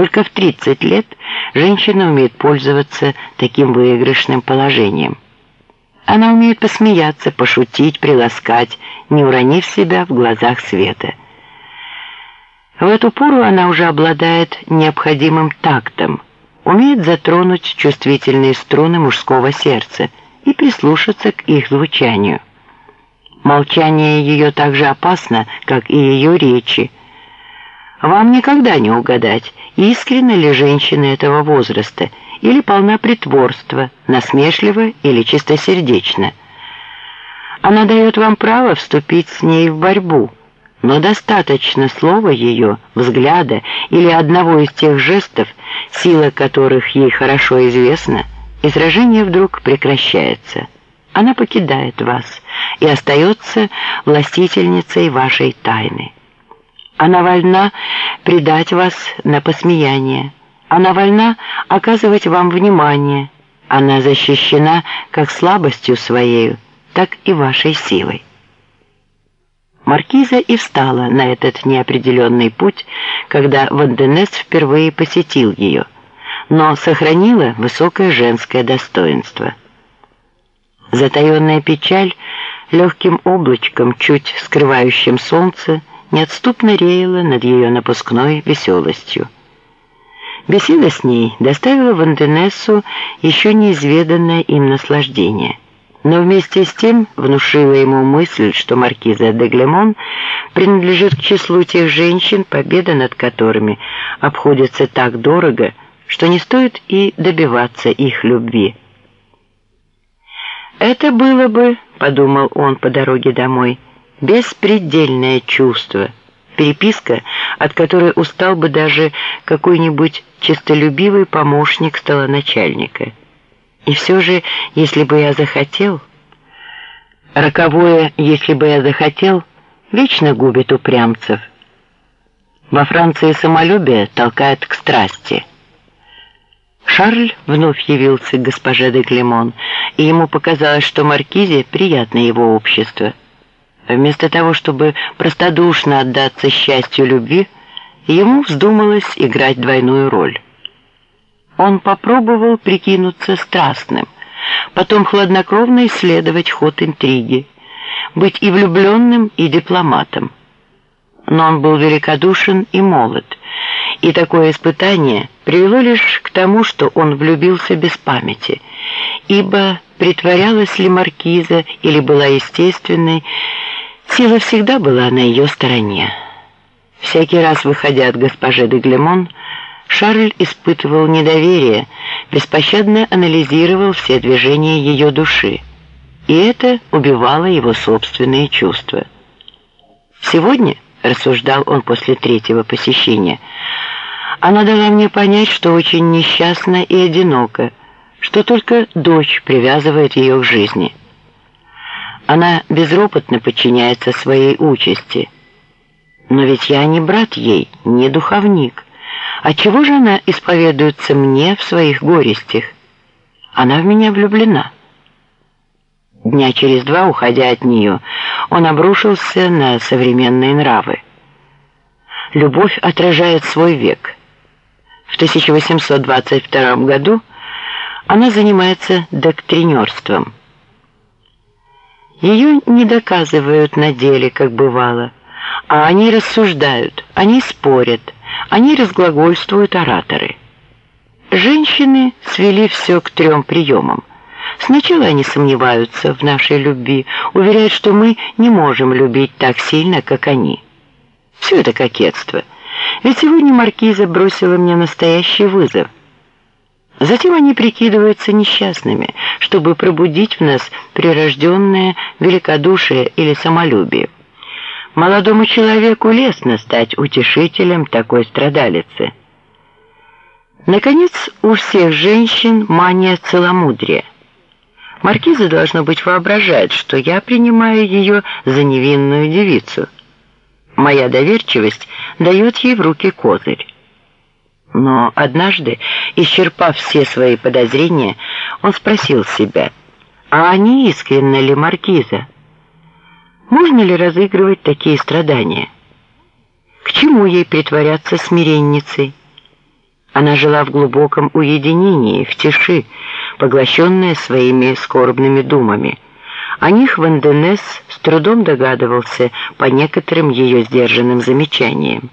Только в 30 лет женщина умеет пользоваться таким выигрышным положением. Она умеет посмеяться, пошутить, приласкать, не уронив себя в глазах света. В эту пору она уже обладает необходимым тактом, умеет затронуть чувствительные струны мужского сердца и прислушаться к их звучанию. Молчание ее так же опасно, как и ее речи. Вам никогда не угадать, искренна ли женщина этого возраста или полна притворства, насмешлива или чистосердечна. Она дает вам право вступить с ней в борьбу, но достаточно слова ее, взгляда или одного из тех жестов, сила которых ей хорошо известна, и сражение вдруг прекращается. Она покидает вас и остается властительницей вашей тайны. Она вольна предать вас на посмеяние. Она вольна оказывать вам внимание. Она защищена как слабостью своей, так и вашей силой. Маркиза и встала на этот неопределенный путь, когда Ванденес впервые посетил ее, но сохранила высокое женское достоинство. Затаенная печаль, легким облачком, чуть скрывающим солнце, неотступно реяла над ее напускной веселостью. Беседа с ней доставила Ванденессу еще неизведанное им наслаждение, но вместе с тем внушила ему мысль, что маркиза де Глемон принадлежит к числу тех женщин, победа над которыми обходится так дорого, что не стоит и добиваться их любви. «Это было бы, — подумал он по дороге домой, — беспредельное чувство, переписка, от которой устал бы даже какой-нибудь честолюбивый помощник столоначальника. И все же, если бы я захотел, роковое «если бы я захотел» вечно губит упрямцев. Во Франции самолюбие толкает к страсти. Шарль вновь явился к госпоже де Клемон, и ему показалось, что Маркизе приятно его общество – Вместо того, чтобы простодушно отдаться счастью любви, ему вздумалось играть двойную роль. Он попробовал прикинуться страстным, потом хладнокровно исследовать ход интриги, быть и влюбленным, и дипломатом. Но он был великодушен и молод, и такое испытание привело лишь к тому, что он влюбился без памяти, ибо притворялась ли маркиза или была естественной, Сила всегда была на ее стороне. Всякий раз, выходя от госпожи де Глемон, Шарль испытывал недоверие, беспощадно анализировал все движения ее души, и это убивало его собственные чувства. «Сегодня», — рассуждал он после третьего посещения, «она дала мне понять, что очень несчастна и одинока, что только дочь привязывает ее к жизни». Она безропотно подчиняется своей участи. Но ведь я не брат ей, не духовник. А чего же она исповедуется мне в своих горестях? Она в меня влюблена. Дня через два, уходя от нее, он обрушился на современные нравы. Любовь отражает свой век. В 1822 году она занимается доктринерством – ее не доказывают на деле, как бывало, а они рассуждают, они спорят, они разглагольствуют ораторы. Женщины свели все к трем приемам. Сначала они сомневаются в нашей любви, уверяют, что мы не можем любить так сильно, как они. Все это кокетство. Ведь сегодня маркиза бросила мне настоящий вызов – Затем они прикидываются несчастными, чтобы пробудить в нас прирожденное великодушие или самолюбие. Молодому человеку лестно стать утешителем такой страдалицы. Наконец, у всех женщин мания целомудрия. Маркиза, должно быть, воображает, что я принимаю ее за невинную девицу. Моя доверчивость дает ей в руки козырь. Но однажды, исчерпав все свои подозрения, он спросил себя, а они искренне ли маркиза? Можно ли разыгрывать такие страдания? К чему ей притворяться смиренницей? Она жила в глубоком уединении, в тиши, поглощенная своими скорбными думами. О них Ванденес с трудом догадывался по некоторым ее сдержанным замечаниям.